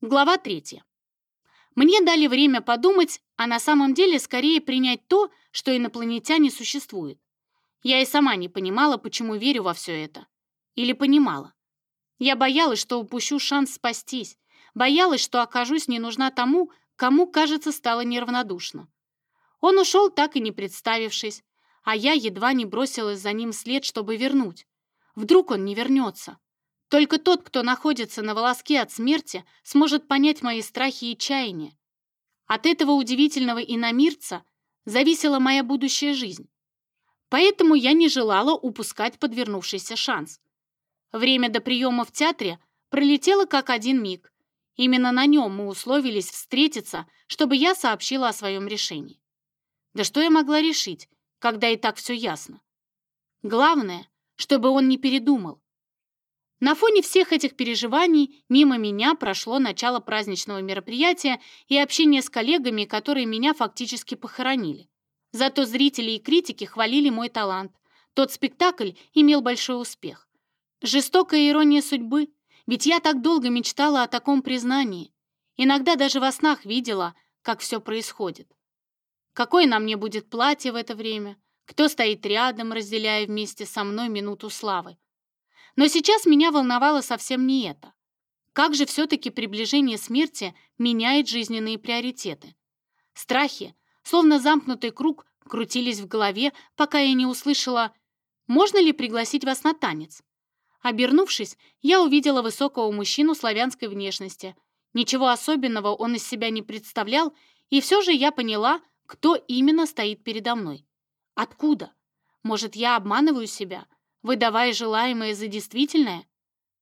Глава третья. Мне дали время подумать, а на самом деле скорее принять то, что инопланетяне существуют. Я и сама не понимала, почему верю во все это. Или понимала. Я боялась, что упущу шанс спастись, боялась, что окажусь не нужна тому, кому, кажется, стало неравнодушно. Он ушел, так и не представившись, а я едва не бросилась за ним след, чтобы вернуть. Вдруг он не вернется. Только тот, кто находится на волоске от смерти, сможет понять мои страхи и чаяния. От этого удивительного иномирца зависела моя будущая жизнь. Поэтому я не желала упускать подвернувшийся шанс. Время до приема в театре пролетело как один миг. Именно на нем мы условились встретиться, чтобы я сообщила о своем решении. Да что я могла решить, когда и так все ясно? Главное, чтобы он не передумал. На фоне всех этих переживаний мимо меня прошло начало праздничного мероприятия и общение с коллегами, которые меня фактически похоронили. Зато зрители и критики хвалили мой талант. Тот спектакль имел большой успех. Жестокая ирония судьбы, ведь я так долго мечтала о таком признании. Иногда даже во снах видела, как все происходит. Какое на мне будет платье в это время? Кто стоит рядом, разделяя вместе со мной минуту славы? Но сейчас меня волновало совсем не это. Как же все-таки приближение смерти меняет жизненные приоритеты? Страхи, словно замкнутый круг, крутились в голове, пока я не услышала «Можно ли пригласить вас на танец?» Обернувшись, я увидела высокого мужчину славянской внешности. Ничего особенного он из себя не представлял, и все же я поняла, кто именно стоит передо мной. Откуда? Может, я обманываю себя? Выдавая желаемое за действительное?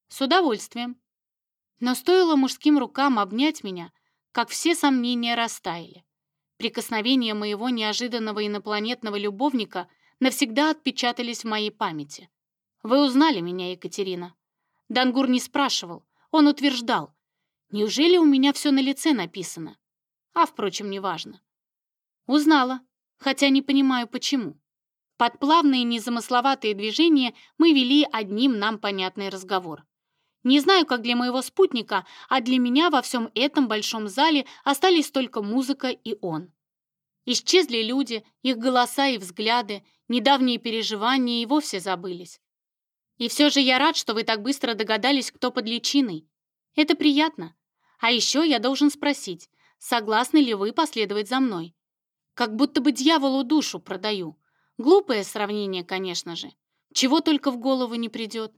С удовольствием. Но стоило мужским рукам обнять меня, как все сомнения растаяли. Прикосновения моего неожиданного инопланетного любовника навсегда отпечатались в моей памяти. Вы узнали меня, Екатерина. Дангур не спрашивал, он утверждал. Неужели у меня все на лице написано? А, впрочем, неважно. Узнала, хотя не понимаю, почему. Под плавные незамысловатые движения мы вели одним нам понятный разговор. Не знаю, как для моего спутника, а для меня во всем этом большом зале остались только музыка и он. Исчезли люди, их голоса и взгляды, недавние переживания и вовсе забылись. И все же я рад, что вы так быстро догадались, кто под личиной. Это приятно. А еще я должен спросить, согласны ли вы последовать за мной? Как будто бы дьяволу душу продаю. Глупое сравнение, конечно же. Чего только в голову не придет.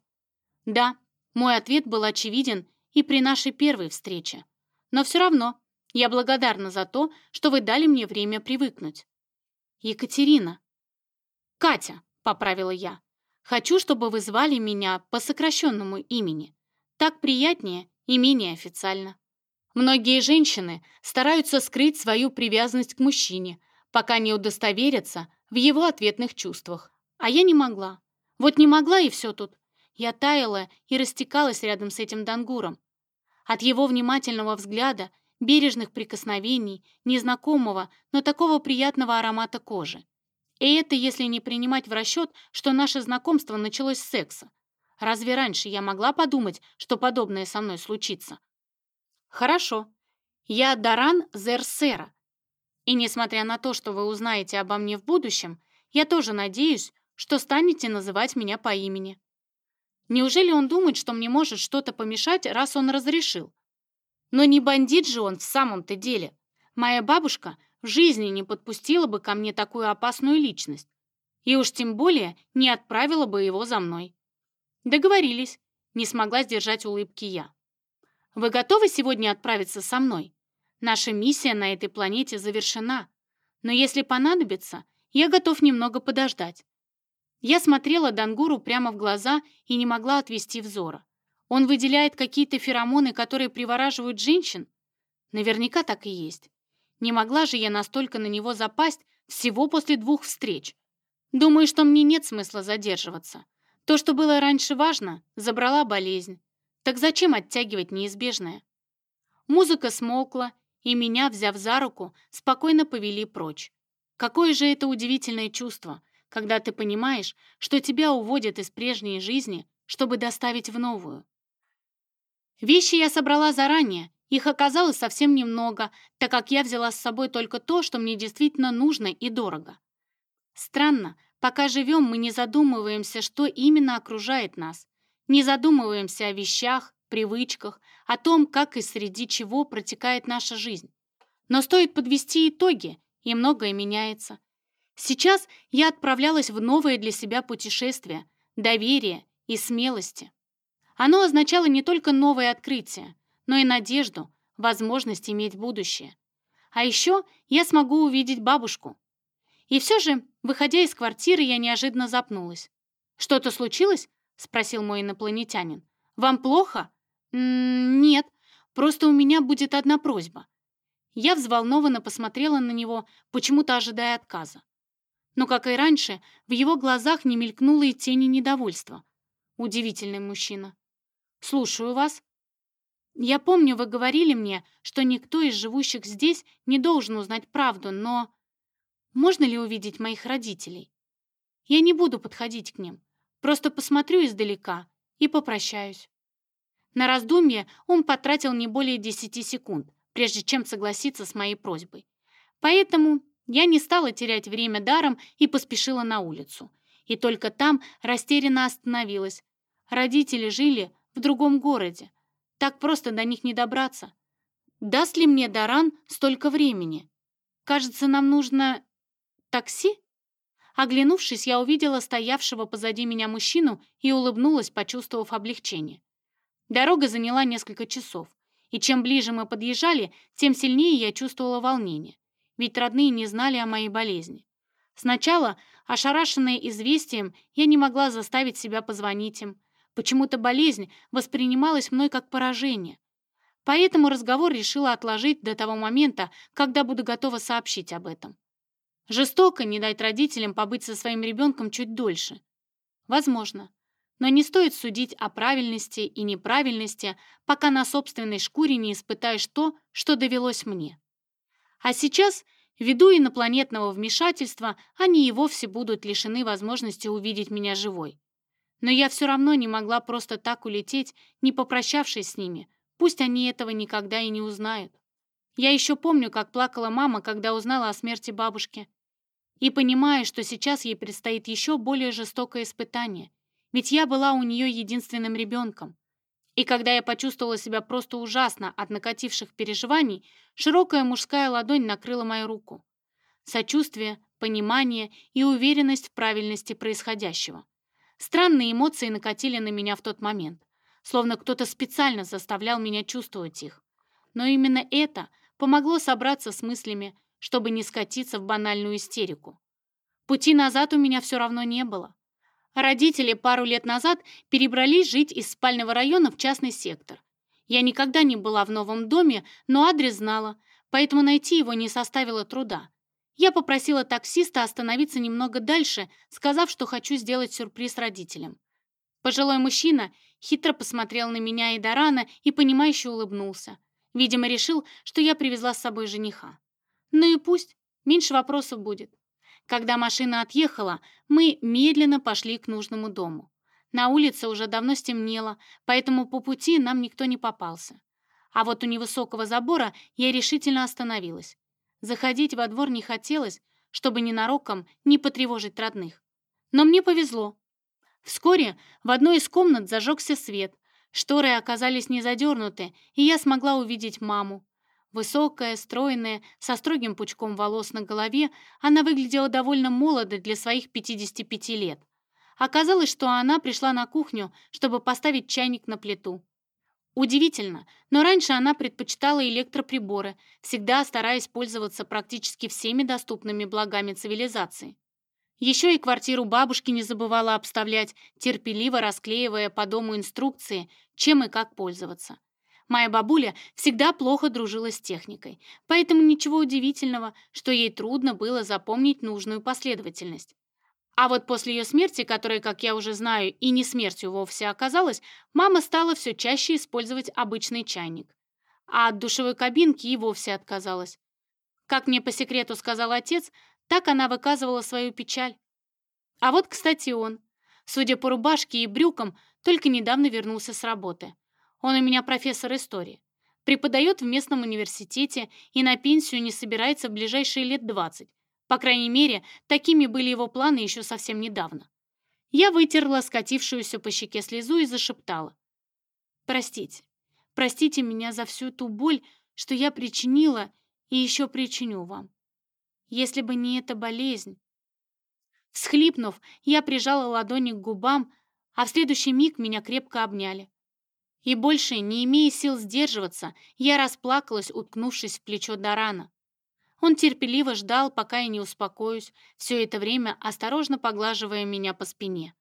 Да, мой ответ был очевиден и при нашей первой встрече. Но все равно я благодарна за то, что вы дали мне время привыкнуть. Екатерина. Катя, поправила я. Хочу, чтобы вы звали меня по сокращенному имени. Так приятнее и менее официально. Многие женщины стараются скрыть свою привязанность к мужчине, пока не удостоверятся, в его ответных чувствах. А я не могла. Вот не могла, и все тут. Я таяла и растекалась рядом с этим дангуром. От его внимательного взгляда, бережных прикосновений, незнакомого, но такого приятного аромата кожи. И это если не принимать в расчет, что наше знакомство началось с секса. Разве раньше я могла подумать, что подобное со мной случится? Хорошо. Я Даран Зерсера, и несмотря на то, что вы узнаете обо мне в будущем, я тоже надеюсь, что станете называть меня по имени. Неужели он думает, что мне может что-то помешать, раз он разрешил? Но не бандит же он в самом-то деле. Моя бабушка в жизни не подпустила бы ко мне такую опасную личность. И уж тем более не отправила бы его за мной. Договорились. Не смогла сдержать улыбки я. Вы готовы сегодня отправиться со мной? Наша миссия на этой планете завершена, но если понадобится, я готов немного подождать. Я смотрела Дангуру прямо в глаза и не могла отвести взора. Он выделяет какие-то феромоны, которые привораживают женщин? Наверняка так и есть. Не могла же я настолько на него запасть всего после двух встреч. Думаю, что мне нет смысла задерживаться. То, что было раньше важно, забрала болезнь. Так зачем оттягивать неизбежное? Музыка смолкла, и меня, взяв за руку, спокойно повели прочь. Какое же это удивительное чувство, когда ты понимаешь, что тебя уводят из прежней жизни, чтобы доставить в новую. Вещи я собрала заранее Их оказалось совсем немного, так как я взяла с собой только то, что мне действительно нужно и дорого. Странно, пока живем, мы не задумываемся, что именно окружает нас. Не задумываемся о вещах, привычках, о том, как и среди чего протекает наша жизнь. Но стоит подвести итоги, и многое меняется. Сейчас я отправлялась в новое для себя путешествие, доверие и смелости. Оно означало не только новое открытие, но и надежду, возможность иметь будущее. А еще я смогу увидеть бабушку. И все же, выходя из квартиры, я неожиданно запнулась. «Что-то случилось?» — спросил мой инопланетянин. «Вам плохо?» «Нет, просто у меня будет одна просьба». Я взволнованно посмотрела на него, почему-то ожидая отказа. Но, как и раньше, в его глазах не мелькнуло и тени недовольства. Удивительный мужчина. «Слушаю вас». «Я помню, вы говорили мне, что никто из живущих здесь не должен узнать правду, но...» «Можно ли увидеть моих родителей?» «Я не буду подходить к ним, просто посмотрю издалека и попрощаюсь». На раздумье он потратил не более десяти секунд, прежде чем согласиться с моей просьбой. Поэтому я не стала терять время даром и поспешила на улицу. И только там растерянно остановилась. Родители жили в другом городе. Так просто до них не добраться. Даст ли мне Даран столько времени? Кажется, нам нужно... такси? Оглянувшись, я увидела стоявшего позади меня мужчину и улыбнулась, почувствовав облегчение. Дорога заняла несколько часов, и чем ближе мы подъезжали, тем сильнее я чувствовала волнение, ведь родные не знали о моей болезни. Сначала, ошарашенная известием, я не могла заставить себя позвонить им, Почему-то болезнь воспринималась мной как поражение. Поэтому разговор решила отложить до того момента, когда буду готова сообщить об этом. Жестоко не дать родителям побыть со своим ребенком чуть дольше. Возможно. Но не стоит судить о правильности и неправильности, пока на собственной шкуре не испытаешь то, что довелось мне. А сейчас, ввиду инопланетного вмешательства, они и вовсе будут лишены возможности увидеть меня живой. Но я все равно не могла просто так улететь, не попрощавшись с ними. Пусть они этого никогда и не узнают. Я еще помню, как плакала мама, когда узнала о смерти бабушки. И понимаю, что сейчас ей предстоит еще более жестокое испытание. Ведь я была у нее единственным ребенком. И когда я почувствовала себя просто ужасно от накативших переживаний, широкая мужская ладонь накрыла мою руку. Сочувствие, понимание и уверенность в правильности происходящего. Странные эмоции накатили на меня в тот момент, словно кто-то специально заставлял меня чувствовать их. Но именно это помогло собраться с мыслями, чтобы не скатиться в банальную истерику. Пути назад у меня все равно не было. Родители пару лет назад перебрались жить из спального района в частный сектор. Я никогда не была в новом доме, но адрес знала, поэтому найти его не составило труда. Я попросила таксиста остановиться немного дальше, сказав, что хочу сделать сюрприз родителям. Пожилой мужчина хитро посмотрел на меня и Дарана и понимающе улыбнулся. Видимо, решил, что я привезла с собой жениха. Ну и пусть, меньше вопросов будет. Когда машина отъехала, мы медленно пошли к нужному дому. На улице уже давно стемнело, поэтому по пути нам никто не попался. А вот у невысокого забора я решительно остановилась. Заходить во двор не хотелось, чтобы ненароком не потревожить родных. Но мне повезло. Вскоре в одной из комнат зажегся свет, шторы оказались не задернуты, и я смогла увидеть маму. Высокая, стройная, со строгим пучком волос на голове, она выглядела довольно молодо для своих 55 лет. Оказалось, что она пришла на кухню, чтобы поставить чайник на плиту. Удивительно, но раньше она предпочитала электроприборы, всегда стараясь пользоваться практически всеми доступными благами цивилизации. Еще и квартиру бабушки не забывала обставлять, терпеливо расклеивая по дому инструкции, чем и как пользоваться. Моя бабуля всегда плохо дружила с техникой, поэтому ничего удивительного, что ей трудно было запомнить нужную последовательность. А вот после ее смерти, которая, как я уже знаю, и не смертью вовсе оказалась, мама стала все чаще использовать обычный чайник. А от душевой кабинки и вовсе отказалась. Как мне по секрету сказал отец, так она выказывала свою печаль. А вот, кстати, он. Судя по рубашке и брюкам, только недавно вернулся с работы. Он у меня профессор истории. преподает в местном университете и на пенсию не собирается в ближайшие лет 20. По крайней мере, такими были его планы еще совсем недавно. Я вытерла скатившуюся по щеке слезу и зашептала. «Простите, простите меня за всю ту боль, что я причинила и еще причиню вам. Если бы не эта болезнь...» Всхлипнув, я прижала ладони к губам, а в следующий миг меня крепко обняли. И больше, не имея сил сдерживаться, я расплакалась, уткнувшись в плечо Дарана. Он терпеливо ждал, пока я не успокоюсь, все это время осторожно поглаживая меня по спине.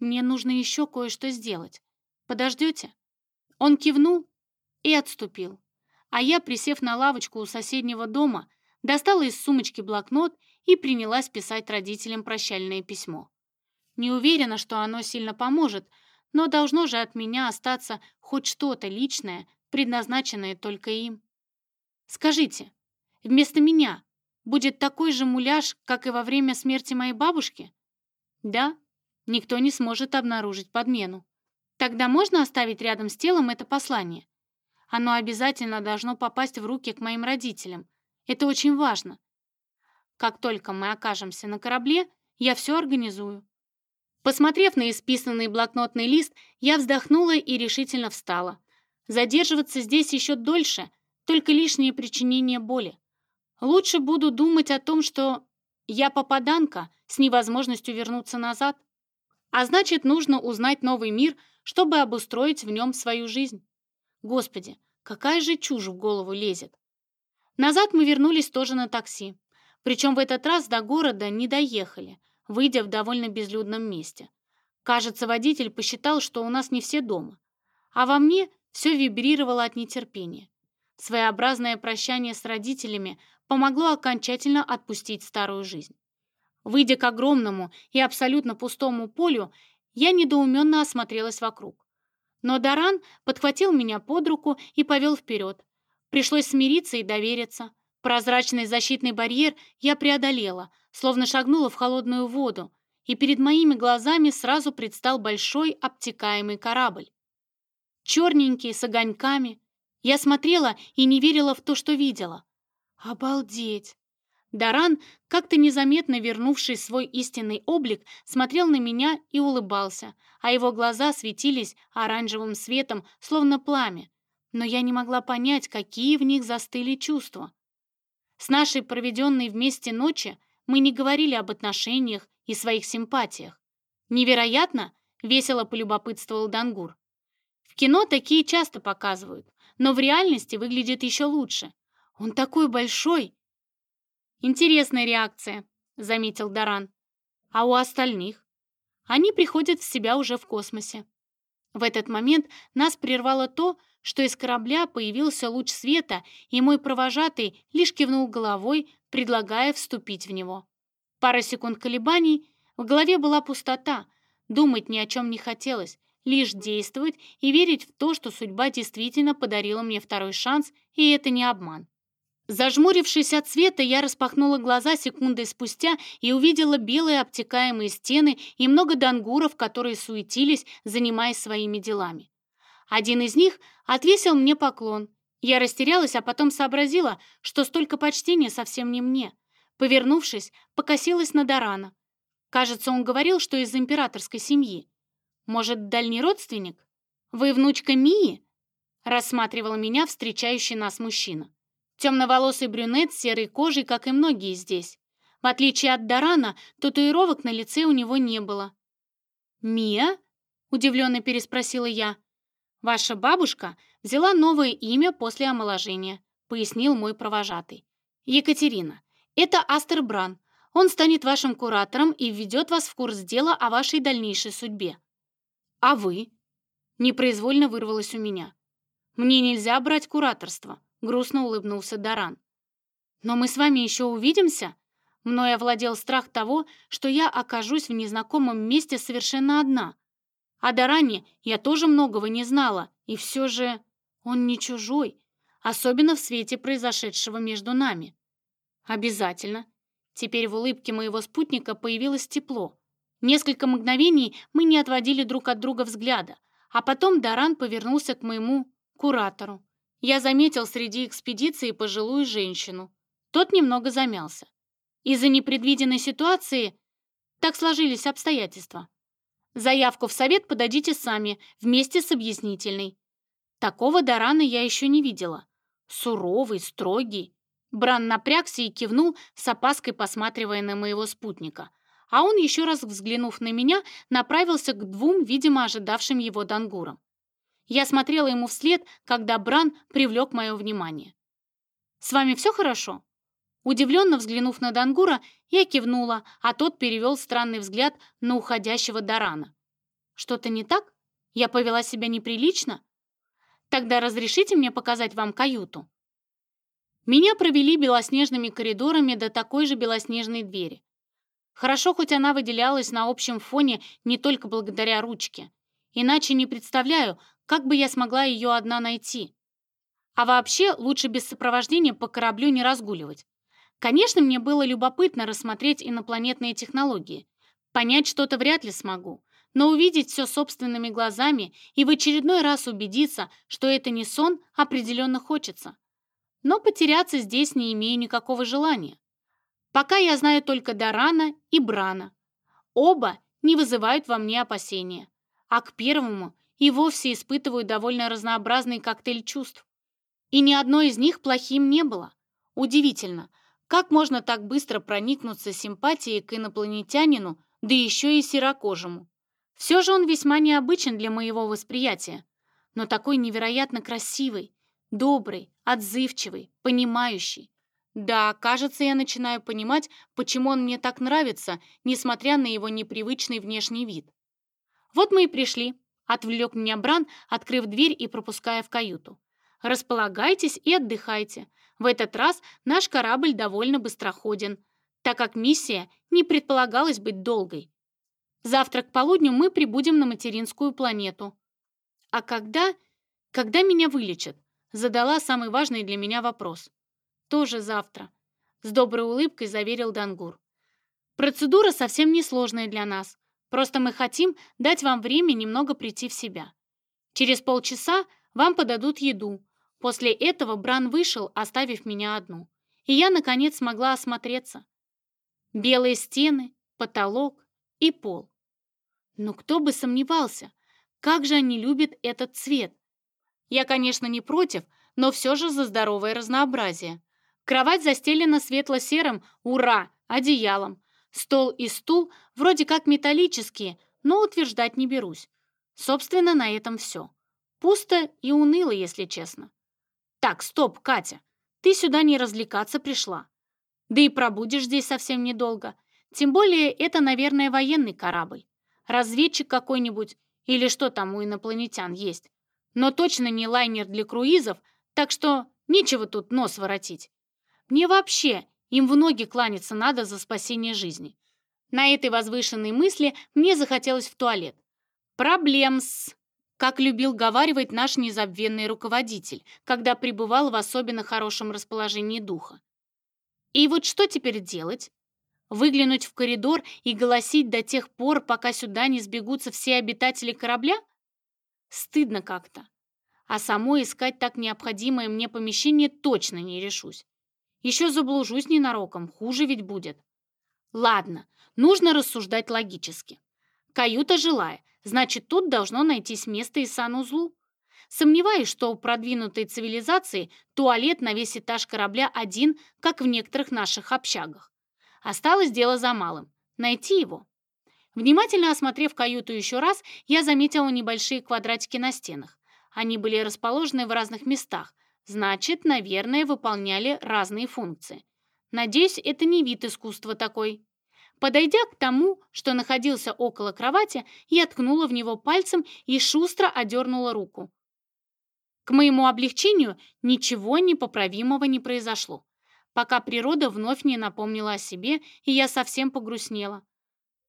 «Мне нужно еще кое-что сделать. Подождете?» Он кивнул и отступил. А я, присев на лавочку у соседнего дома, достала из сумочки блокнот и принялась писать родителям прощальное письмо. Не уверена, что оно сильно поможет, но должно же от меня остаться хоть что-то личное, предназначенное только им. Скажите, Вместо меня будет такой же муляж, как и во время смерти моей бабушки? Да, никто не сможет обнаружить подмену. Тогда можно оставить рядом с телом это послание? Оно обязательно должно попасть в руки к моим родителям. Это очень важно. Как только мы окажемся на корабле, я все организую. Посмотрев на исписанный блокнотный лист, я вздохнула и решительно встала. Задерживаться здесь еще дольше, только лишнее причинение боли. Лучше буду думать о том, что я попаданка с невозможностью вернуться назад. А значит, нужно узнать новый мир, чтобы обустроить в нем свою жизнь. Господи, какая же чушь в голову лезет. Назад мы вернулись тоже на такси. Причем в этот раз до города не доехали, выйдя в довольно безлюдном месте. Кажется, водитель посчитал, что у нас не все дома. А во мне все вибрировало от нетерпения. Своеобразное прощание с родителями помогло окончательно отпустить старую жизнь. Выйдя к огромному и абсолютно пустому полю, я недоуменно осмотрелась вокруг. Но Даран подхватил меня под руку и повел вперед. Пришлось смириться и довериться. Прозрачный защитный барьер я преодолела, словно шагнула в холодную воду, и перед моими глазами сразу предстал большой обтекаемый корабль. Черненький, с огоньками. Я смотрела и не верила в то, что видела. Обалдеть! Даран, как-то незаметно вернувший свой истинный облик, смотрел на меня и улыбался, а его глаза светились оранжевым светом, словно пламя. Но я не могла понять, какие в них застыли чувства. С нашей проведенной вместе ночи мы не говорили об отношениях и своих симпатиях. «Невероятно?» — весело полюбопытствовал Дангур. «В кино такие часто показывают, но в реальности выглядит еще лучше. Он такой большой!» «Интересная реакция», — заметил Даран. «А у остальных?» «Они приходят в себя уже в космосе». В этот момент нас прервало то, что из корабля появился луч света, и мой провожатый лишь кивнул головой, предлагая вступить в него. Пара секунд колебаний, в голове была пустота, думать ни о чем не хотелось, лишь действовать и верить в то, что судьба действительно подарила мне второй шанс, и это не обман. Зажмурившись от света, я распахнула глаза секундой спустя и увидела белые обтекаемые стены и много дангуров, которые суетились, занимаясь своими делами. Один из них отвесил мне поклон. Я растерялась, а потом сообразила, что столько почтения совсем не мне. Повернувшись, покосилась на Дарана. Кажется, он говорил, что из императорской семьи. Может, дальний родственник? Вы внучка Мии? Рассматривал меня встречающий нас мужчина. Темноволосый брюнет с серой кожей, как и многие здесь. В отличие от Дарана, татуировок на лице у него не было. «Мия?» — удивленно переспросила я. «Ваша бабушка взяла новое имя после омоложения», — пояснил мой провожатый. «Екатерина. Это Астер Бран. Он станет вашим куратором и введет вас в курс дела о вашей дальнейшей судьбе». «А вы?» — непроизвольно вырвалось у меня. «Мне нельзя брать кураторство грустно улыбнулся Даран. «Но мы с вами еще увидимся?» Мной овладел страх того, что я окажусь в незнакомом месте совершенно одна. О Даране я тоже многого не знала, и все же он не чужой, особенно в свете произошедшего между нами. Обязательно. Теперь в улыбке моего спутника появилось тепло. Несколько мгновений мы не отводили друг от друга взгляда, а потом Даран повернулся к моему куратору я заметил среди экспедиции пожилую женщину. Тот немного замялся. Из-за непредвиденной ситуации так сложились обстоятельства. Заявку в совет подадите сами, вместе с объяснительной. Такого Дарана я еще не видела. Суровый, строгий. Бран напрягся и кивнул, с опаской посматривая на моего спутника. А он, еще раз взглянув на меня, направился к двум, видимо, ожидавшим его дангурам. Я смотрела ему вслед, когда Бран привлек мое внимание. «С вами все хорошо?» Удивленно взглянув на Дангура, я кивнула, а тот перевел странный взгляд на уходящего Дарана. «Что-то не так? Я повела себя неприлично? Тогда разрешите мне показать вам каюту?» Меня провели белоснежными коридорами до такой же белоснежной двери. Хорошо, хоть она выделялась на общем фоне не только благодаря ручке. Иначе не представляю, как бы я смогла ее одна найти. А вообще, лучше без сопровождения по кораблю не разгуливать. Конечно, мне было любопытно рассмотреть инопланетные технологии. Понять что-то вряд ли смогу, но увидеть все собственными глазами и в очередной раз убедиться, что это не сон, определенно хочется. Но потеряться здесь не имею никакого желания. Пока я знаю только Дарана и Брана. Оба не вызывают во мне опасения, а к первому и вовсе испытываю довольно разнообразный коктейль чувств. И ни одно из них плохим не было. Удивительно – как можно так быстро проникнуться симпатией к инопланетянину, да еще и серокожему? Все же он весьма необычен для моего восприятия, но такой невероятно красивый, добрый, отзывчивый, понимающий. Да, кажется, я начинаю понимать, почему он мне так нравится, несмотря на его непривычный внешний вид. Вот мы и пришли, отвлек меня Бран, открыв дверь и пропуская в каюту. Располагайтесь и отдыхайте. В этот раз наш корабль довольно быстроходен, так как миссия не предполагалась быть долгой. Завтра к полудню мы прибудем на материнскую планету. А когда... Когда меня вылечат? Задала самый важный для меня вопрос. Тоже завтра. С доброй улыбкой заверил Дангур. Процедура совсем несложная для нас. Просто мы хотим дать вам время немного прийти в себя. Через полчаса вам подадут еду, После этого Бран вышел, оставив меня одну. И я, наконец, смогла осмотреться. Белые стены, потолок и пол. Но кто бы сомневался, как же они любят этот цвет. Я, конечно, не против, но все же за здоровое разнообразие. Кровать застелена светло-серым, ура, одеялом. Стол и стул вроде как металлические, но утверждать не берусь. Собственно, на этом все. Пусто и уныло, если честно. Так, стоп, Катя, ты сюда не развлекаться пришла. Да и пробудешь здесь совсем недолго. Тем более это, наверное, военный корабль. Разведчик какой-нибудь или что там у инопланетян есть. Но точно не лайнер для круизов, так что нечего тут нос воротить. Мне вообще им в ноги кланяться надо за спасение жизни. На этой возвышенной мысли мне захотелось в туалет. Проблем с как любил говаривать наш незабвенный руководитель, когда пребывал в особенно хорошем расположении духа. И вот что теперь делать? Выглянуть в коридор и голосить до тех пор, пока сюда не сбегутся все обитатели корабля? Стыдно как-то. А самой искать так необходимое мне помещение точно не решусь. Еще заблужусь ненароком, хуже ведь будет. Ладно, нужно рассуждать логически. Каюта жилая, Значит, тут должно найтись место и санузлу. Сомневаюсь, что у продвинутой цивилизации туалет на весь этаж корабля один, как в некоторых наших общагах. Осталось дело за малым — найти его. Внимательно осмотрев каюту еще раз, я заметила небольшие квадратики на стенах. Они были расположены в разных местах, значит, наверное, выполняли разные функции. Надеюсь, это не вид искусства такой. Подойдя к тому, что находился около кровати, я ткнула в него пальцем и шустро одернула руку. К моему облегчению ничего непоправимого не произошло, пока природа вновь не напомнила о себе, и я совсем погрустнела.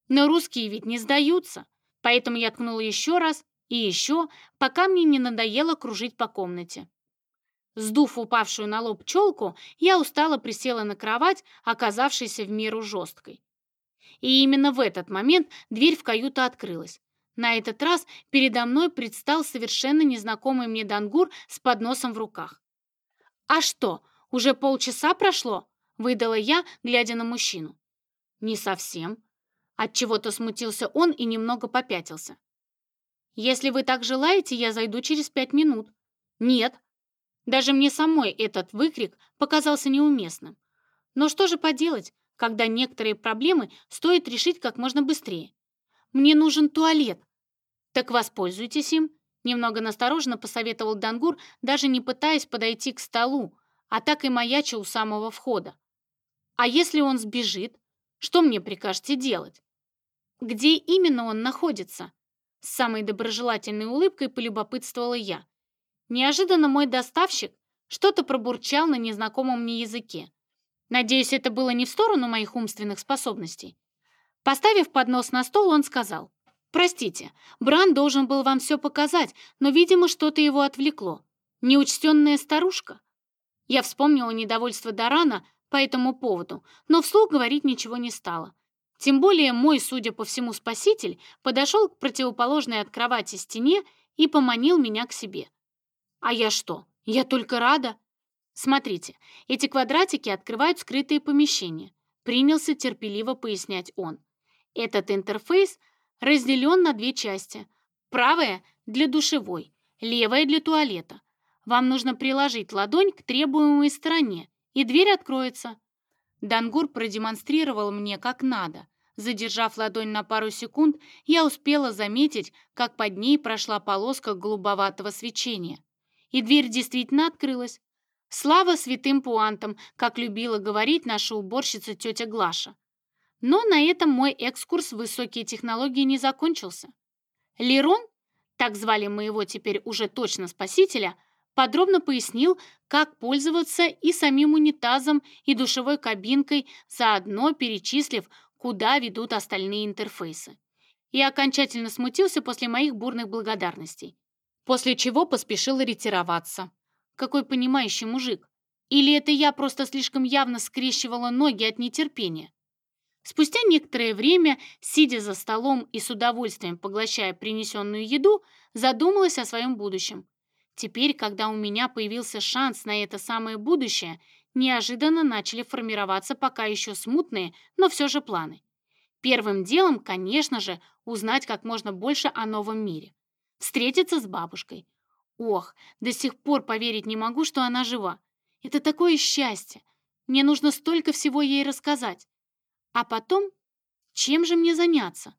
Но русские ведь не сдаются, поэтому я ткнула еще раз и еще, пока мне не надоело кружить по комнате. Сдув упавшую на лоб челку, я устало присела на кровать, оказавшейся в меру жесткой. И именно в этот момент дверь в каюту открылась. На этот раз передо мной предстал совершенно незнакомый мне Дангур с подносом в руках. «А что, уже полчаса прошло?» — выдала я, глядя на мужчину. «Не совсем». Отчего-то смутился он и немного попятился. «Если вы так желаете, я зайду через пять минут». «Нет». Даже мне самой этот выкрик показался неуместным. Но что же поделать, когда некоторые проблемы стоит решить как можно быстрее? Мне нужен туалет. Так воспользуйтесь им. Немного настороженно посоветовал Дангур, даже не пытаясь подойти к столу, а так и маяча у самого входа. А если он сбежит, что мне прикажете делать? Где именно он находится? С самой доброжелательной улыбкой полюбопытствовала я. Неожиданно мой доставщик что-то пробурчал на незнакомом мне языке. Надеюсь, это было не в сторону моих умственных способностей. Поставив поднос на стол, он сказал, «Простите, Бран должен был вам все показать, но, видимо, что-то его отвлекло. Неучтенная старушка?» Я вспомнила недовольство Дарана по этому поводу, но вслух говорить ничего не стала. Тем более мой, судя по всему, спаситель подошел к противоположной от кровати стене и поманил меня к себе. А я что? Я только рада. Смотрите, эти квадратики открывают скрытые помещения. Принялся терпеливо пояснять он. Этот интерфейс разделен на две части. Правая — для душевой, левая — для туалета. Вам нужно приложить ладонь к требуемой стороне, и дверь откроется. Дангур продемонстрировал мне, как надо. Задержав ладонь на пару секунд, я успела заметить, как под ней прошла полоска голубоватого свечения. И дверь действительно открылась. Слава святым пуантам, как любила говорить наша уборщица тетя Глаша. Но на этом мой экскурс в высокие технологии не закончился. Лерон, так звали моего теперь уже точно спасителя, подробно пояснил, как пользоваться и самим унитазом, и душевой кабинкой, заодно перечислив, куда ведут остальные интерфейсы. И окончательно смутился после моих бурных благодарностей. После чего поспешил ретироваться. Какой понимающий мужик. Или это я просто слишком явно скрещивала ноги от нетерпения? Спустя некоторое время, сидя за столом и с удовольствием поглощая принесенную еду, задумалась о своем будущем. Теперь, когда у меня появился шанс на это самое будущее, неожиданно начали формироваться пока еще смутные, но все же планы. Первым делом, конечно же, узнать как можно больше о новом мире. Встретиться с бабушкой. Ох, до сих пор поверить не могу, что она жива. Это такое счастье. Мне нужно столько всего ей рассказать. А потом, чем же мне заняться?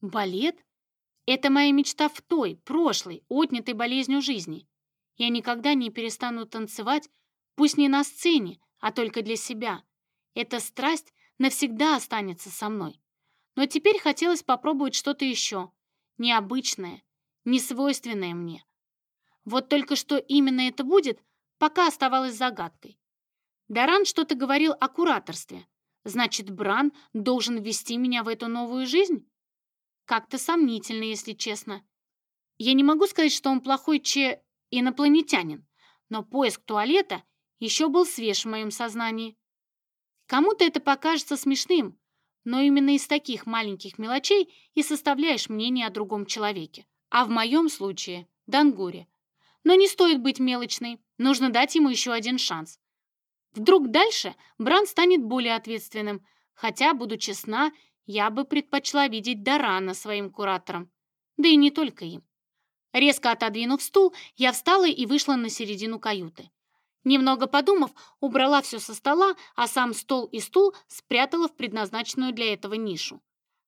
Балет? Это моя мечта в той, прошлой, отнятой болезнью жизни. Я никогда не перестану танцевать, пусть не на сцене, а только для себя. Эта страсть навсегда останется со мной. Но теперь хотелось попробовать что-то еще, необычное, несвойственное мне. Вот только что именно это будет, пока оставалось загадкой. Даран что-то говорил о кураторстве. Значит, Бран должен ввести меня в эту новую жизнь? Как-то сомнительно, если честно. Я не могу сказать, что он плохой че инопланетянин, но поиск туалета еще был свеж в моем сознании. Кому-то это покажется смешным, но именно из таких маленьких мелочей и составляешь мнение о другом человеке. А в моем случае – Дангуре. Но не стоит быть мелочной, нужно дать ему еще один шанс. Вдруг дальше Бран станет более ответственным, хотя, буду честна, я бы предпочла видеть Дарана своим куратором. Да и не только им. Резко отодвинув стул, я встала и вышла на середину каюты. Немного подумав, убрала все со стола, а сам стол и стул спрятала в предназначенную для этого нишу.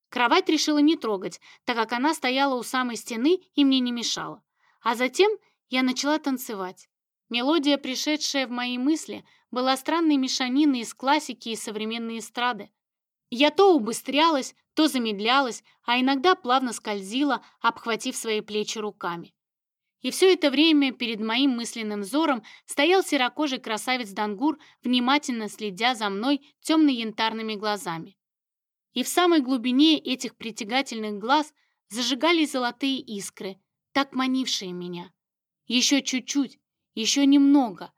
Кровать решила не трогать, так как она стояла у самой стены и мне не мешала. А затем я начала танцевать. Мелодия, пришедшая в мои мысли, была странной мешаниной из классики и современной эстрады. Я то убыстрялась, то замедлялась, а иногда плавно скользила, обхватив свои плечи руками. И все это время перед моим мысленным взором стоял серокожий красавец Дангур, внимательно следя за мной темно-янтарными глазами. И в самой глубине этих притягательных глаз зажигались золотые искры, так манившие меня. Еще чуть-чуть, еще немного,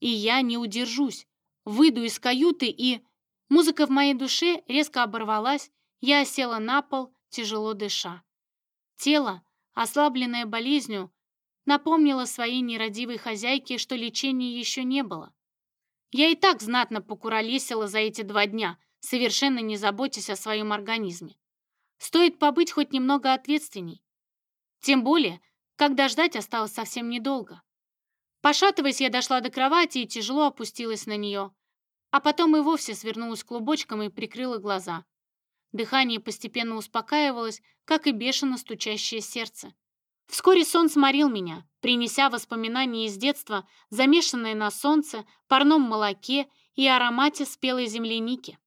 и я не удержусь, выйду из каюты и... Музыка в моей душе резко оборвалась, я села на пол, тяжело дыша. Тело, ослабленное болезнью, напомнила своей нерадивой хозяйке, что лечения еще не было. Я и так знатно покуролесила за эти два дня, совершенно не заботясь о своем организме. Стоит побыть хоть немного ответственней. Тем более, когда ждать осталось совсем недолго. Пошатываясь, я дошла до кровати и тяжело опустилась на нее, а потом и вовсе свернулась клубочком и прикрыла глаза. Дыхание постепенно успокаивалось, как и бешено стучащее сердце. Вскоре сон сморил меня, принеся воспоминания из детства, замешанные на солнце, парном молоке и аромате спелой земляники.